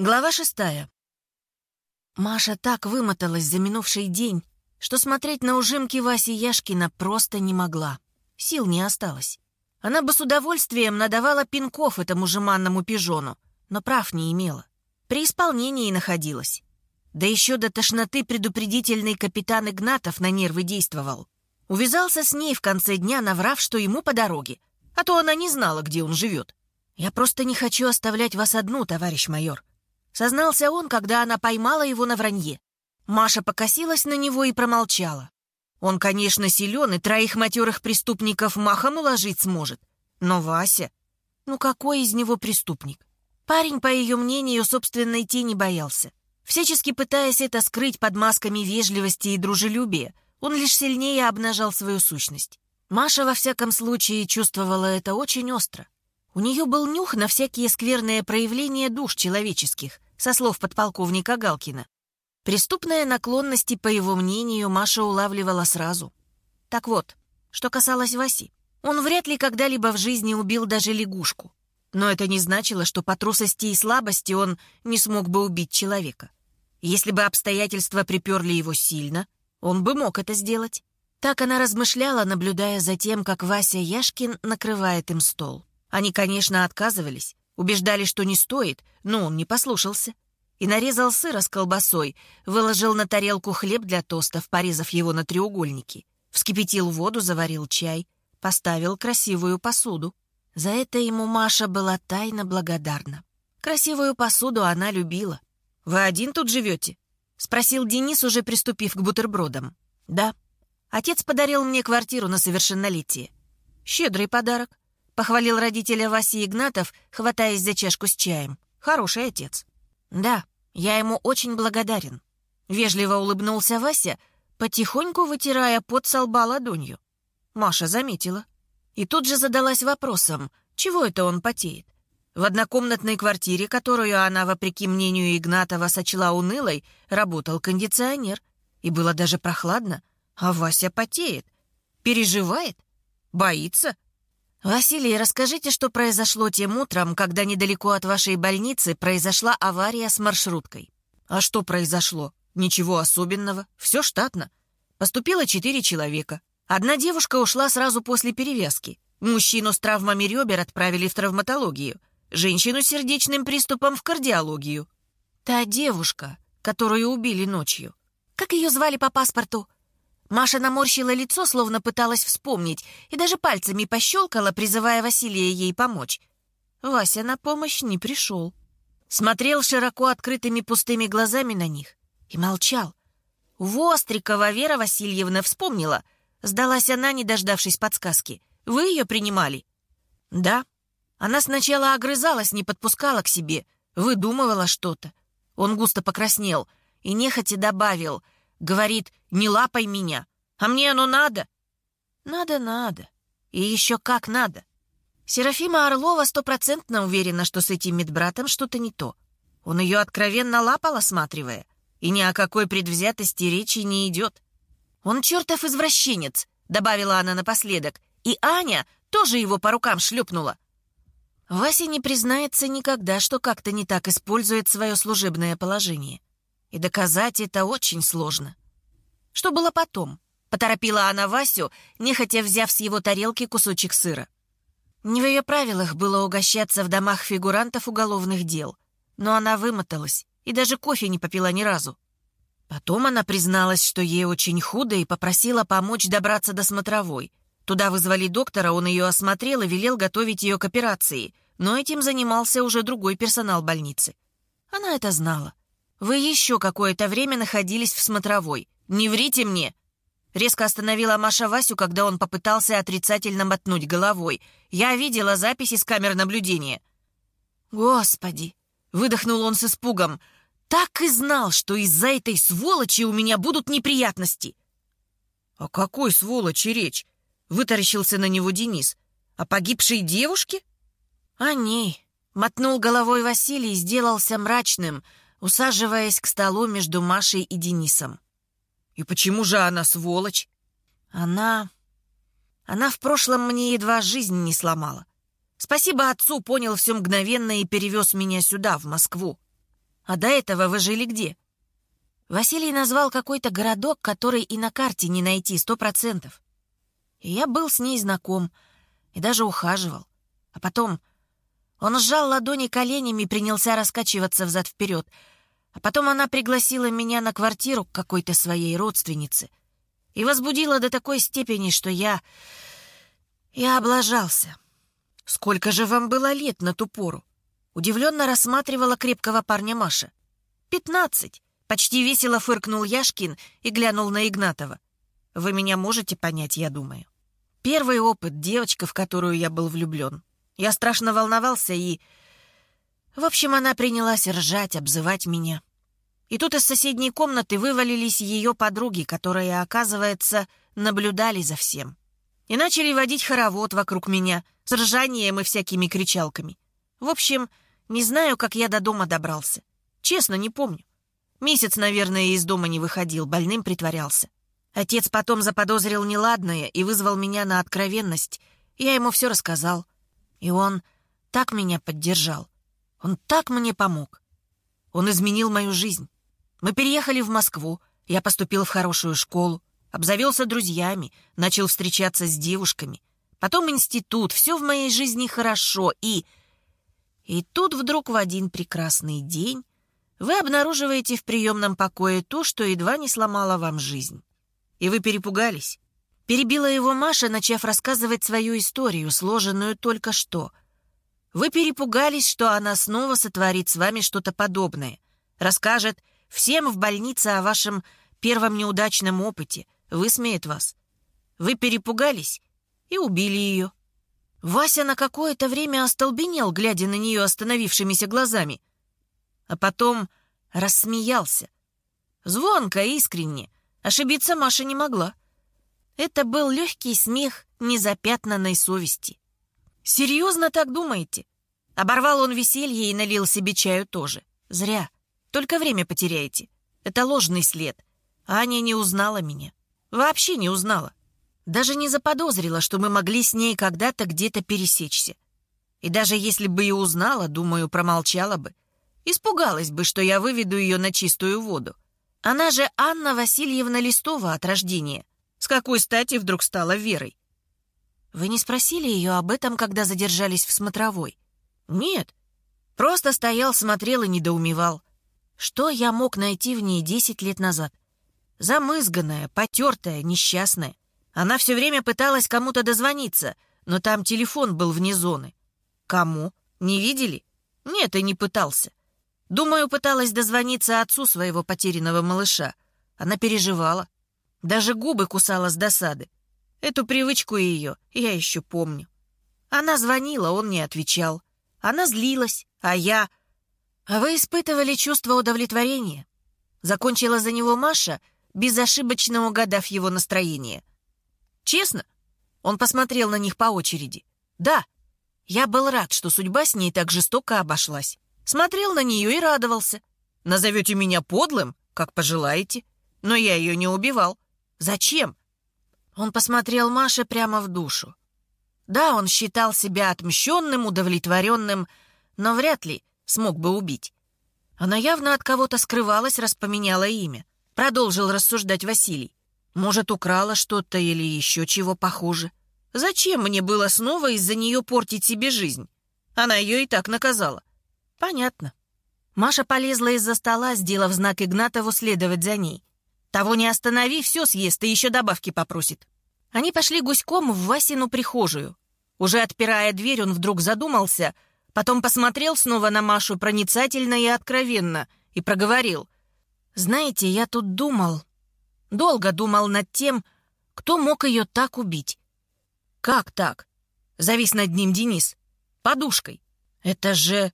Глава шестая. Маша так вымоталась за минувший день, что смотреть на ужимки Васи Яшкина просто не могла. Сил не осталось. Она бы с удовольствием надавала пинков этому жеманному пижону, но прав не имела. При исполнении находилась. Да еще до тошноты предупредительный капитан Игнатов на нервы действовал. Увязался с ней в конце дня, наврав, что ему по дороге, а то она не знала, где он живет. «Я просто не хочу оставлять вас одну, товарищ майор», Сознался он, когда она поймала его на вранье. Маша покосилась на него и промолчала. Он, конечно, силен и троих матерых преступников махом уложить сможет. Но Вася... Ну какой из него преступник? Парень, по ее мнению, собственной тени боялся. Всячески пытаясь это скрыть под масками вежливости и дружелюбия, он лишь сильнее обнажал свою сущность. Маша, во всяком случае, чувствовала это очень остро. У нее был нюх на всякие скверные проявления душ человеческих, со слов подполковника Галкина. Преступные наклонности, по его мнению, Маша улавливала сразу. Так вот, что касалось Васи. Он вряд ли когда-либо в жизни убил даже лягушку. Но это не значило, что по трусости и слабости он не смог бы убить человека. Если бы обстоятельства приперли его сильно, он бы мог это сделать. Так она размышляла, наблюдая за тем, как Вася Яшкин накрывает им стол. Они, конечно, отказывались, Убеждали, что не стоит, но он не послушался. И нарезал сыра с колбасой, выложил на тарелку хлеб для тостов, порезав его на треугольники. Вскипятил воду, заварил чай, поставил красивую посуду. За это ему Маша была тайно благодарна. Красивую посуду она любила. «Вы один тут живете?» — спросил Денис, уже приступив к бутербродам. «Да. Отец подарил мне квартиру на совершеннолетие. Щедрый подарок. Похвалил родителя Васи Игнатов, хватаясь за чашку с чаем. Хороший отец. Да, я ему очень благодарен. Вежливо улыбнулся Вася, потихоньку вытирая пот со лба ладонью. Маша заметила. И тут же задалась вопросом, чего это он потеет? В однокомнатной квартире, которую она, вопреки мнению Игнатова, сочла унылой, работал кондиционер. И было даже прохладно. А Вася потеет. Переживает? Боится? «Василий, расскажите, что произошло тем утром, когда недалеко от вашей больницы произошла авария с маршруткой». «А что произошло? Ничего особенного. Все штатно. Поступило четыре человека. Одна девушка ушла сразу после перевязки. Мужчину с травмами ребер отправили в травматологию. Женщину с сердечным приступом в кардиологию. Та девушка, которую убили ночью. Как ее звали по паспорту?» Маша наморщила лицо, словно пыталась вспомнить, и даже пальцами пощелкала, призывая Василия ей помочь. Вася на помощь не пришел. Смотрел широко открытыми пустыми глазами на них и молчал. «Вострикова Вера Васильевна вспомнила», — сдалась она, не дождавшись подсказки. «Вы ее принимали?» «Да». Она сначала огрызалась, не подпускала к себе, выдумывала что-то. Он густо покраснел и нехотя добавил — Говорит, не лапай меня. А мне оно надо. Надо, надо. И еще как надо. Серафима Орлова стопроцентно уверена, что с этим медбратом что-то не то. Он ее откровенно лапал, осматривая. И ни о какой предвзятости речи не идет. Он чертов извращенец, добавила она напоследок. И Аня тоже его по рукам шлепнула. Вася не признается никогда, что как-то не так использует свое служебное положение. И доказать это очень сложно. Что было потом? Поторопила она Васю, нехотя взяв с его тарелки кусочек сыра. Не в ее правилах было угощаться в домах фигурантов уголовных дел, но она вымоталась и даже кофе не попила ни разу. Потом она призналась, что ей очень худо и попросила помочь добраться до смотровой. Туда вызвали доктора, он ее осмотрел и велел готовить ее к операции, но этим занимался уже другой персонал больницы. Она это знала. Вы еще какое-то время находились в смотровой. Не врите мне!» Резко остановила Маша Васю, когда он попытался отрицательно мотнуть головой. «Я видела записи с камер наблюдения». «Господи!» — выдохнул он с испугом. «Так и знал, что из-за этой сволочи у меня будут неприятности!» «О какой сволочи речь?» — вытаращился на него Денис. «О погибшей девушке?» «О ней!» — мотнул головой Василий и сделался мрачным — усаживаясь к столу между Машей и Денисом. «И почему же она сволочь?» «Она... Она в прошлом мне едва жизнь не сломала. Спасибо отцу, понял все мгновенно и перевез меня сюда, в Москву. А до этого вы жили где?» Василий назвал какой-то городок, который и на карте не найти сто процентов. И я был с ней знаком и даже ухаживал. А потом он сжал ладони коленями и принялся раскачиваться взад-вперед. А потом она пригласила меня на квартиру к какой-то своей родственнице и возбудила до такой степени, что я... Я облажался. «Сколько же вам было лет на ту пору?» Удивленно рассматривала крепкого парня Маша. «Пятнадцать!» Почти весело фыркнул Яшкин и глянул на Игнатова. «Вы меня можете понять, я думаю. Первый опыт, девочка, в которую я был влюблен. Я страшно волновался и... В общем, она принялась ржать, обзывать меня. И тут из соседней комнаты вывалились ее подруги, которые, оказывается, наблюдали за всем. И начали водить хоровод вокруг меня с ржанием и всякими кричалками. В общем, не знаю, как я до дома добрался. Честно, не помню. Месяц, наверное, из дома не выходил, больным притворялся. Отец потом заподозрил неладное и вызвал меня на откровенность. Я ему все рассказал. И он так меня поддержал. Он так мне помог. Он изменил мою жизнь. Мы переехали в Москву, я поступил в хорошую школу, обзавелся друзьями, начал встречаться с девушками. Потом институт, все в моей жизни хорошо, и... И тут вдруг в один прекрасный день вы обнаруживаете в приемном покое то, что едва не сломало вам жизнь. И вы перепугались. Перебила его Маша, начав рассказывать свою историю, сложенную только что. Вы перепугались, что она снова сотворит с вами что-то подобное. Расскажет всем в больнице о вашем первом неудачном опыте, высмеет вас. Вы перепугались и убили ее. Вася на какое-то время остолбенел, глядя на нее остановившимися глазами. А потом рассмеялся. Звонко, искренне. Ошибиться Маша не могла. Это был легкий смех незапятнанной совести. «Серьезно так думаете?» Оборвал он веселье и налил себе чаю тоже. «Зря. Только время потеряете. Это ложный след. Аня не узнала меня. Вообще не узнала. Даже не заподозрила, что мы могли с ней когда-то где-то пересечься. И даже если бы и узнала, думаю, промолчала бы. Испугалась бы, что я выведу ее на чистую воду. Она же Анна Васильевна Листова от рождения. С какой стати вдруг стала Верой? Вы не спросили ее об этом, когда задержались в смотровой? Нет. Просто стоял, смотрел и недоумевал. Что я мог найти в ней десять лет назад? Замызганная, потертая, несчастная. Она все время пыталась кому-то дозвониться, но там телефон был вне зоны. Кому? Не видели? Нет, и не пытался. Думаю, пыталась дозвониться отцу своего потерянного малыша. Она переживала. Даже губы кусала с досады. Эту привычку ее я еще помню. Она звонила, он не отвечал. Она злилась, а я... А вы испытывали чувство удовлетворения? Закончила за него Маша, безошибочно угадав его настроение. Честно? Он посмотрел на них по очереди. Да, я был рад, что судьба с ней так жестоко обошлась. Смотрел на нее и радовался. Назовете меня подлым, как пожелаете, но я ее не убивал. Зачем? Он посмотрел Маше прямо в душу. Да, он считал себя отмщенным, удовлетворенным, но вряд ли смог бы убить. Она явно от кого-то скрывалась, распоменяла имя. Продолжил рассуждать Василий. Может, украла что-то или еще чего похуже. Зачем мне было снова из-за нее портить себе жизнь? Она ее и так наказала. Понятно. Маша полезла из-за стола, сделав знак Игнатову следовать за ней. Того не останови, все съест и еще добавки попросит. Они пошли гуськом в Васину прихожую. Уже отпирая дверь, он вдруг задумался, потом посмотрел снова на Машу проницательно и откровенно и проговорил. «Знаете, я тут думал, долго думал над тем, кто мог ее так убить». «Как так?» — завис над ним Денис. «Подушкой. Это же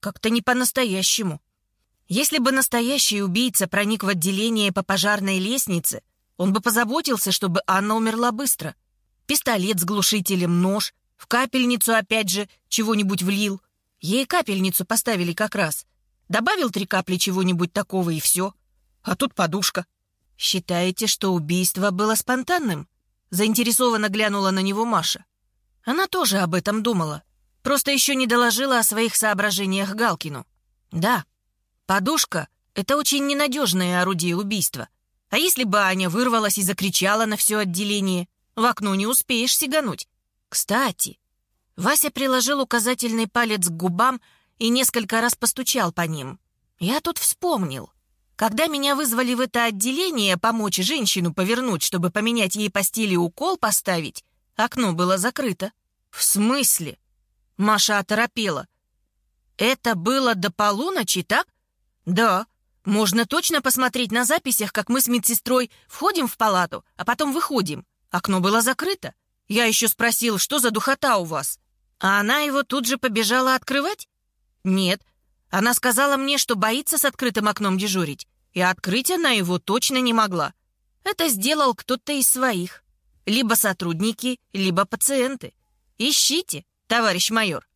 как-то не по-настоящему». Если бы настоящий убийца проник в отделение по пожарной лестнице, он бы позаботился, чтобы Анна умерла быстро. Пистолет с глушителем, нож, в капельницу опять же чего-нибудь влил. Ей капельницу поставили как раз. Добавил три капли чего-нибудь такого и все. А тут подушка. Считаете, что убийство было спонтанным? Заинтересованно глянула на него Маша. Она тоже об этом думала. Просто еще не доложила о своих соображениях Галкину. Да, Подушка — это очень ненадежное орудие убийства. А если бы Аня вырвалась и закричала на все отделение? В окно не успеешь сигануть. Кстати, Вася приложил указательный палец к губам и несколько раз постучал по ним. Я тут вспомнил. Когда меня вызвали в это отделение помочь женщину повернуть, чтобы поменять ей постели укол поставить, окно было закрыто. В смысле? Маша оторопела. Это было до полуночи, так? Да. Можно точно посмотреть на записях, как мы с медсестрой входим в палату, а потом выходим. Окно было закрыто. Я еще спросил, что за духота у вас? А она его тут же побежала открывать? Нет. Она сказала мне, что боится с открытым окном дежурить. И открыть она его точно не могла. Это сделал кто-то из своих. Либо сотрудники, либо пациенты. Ищите, товарищ майор.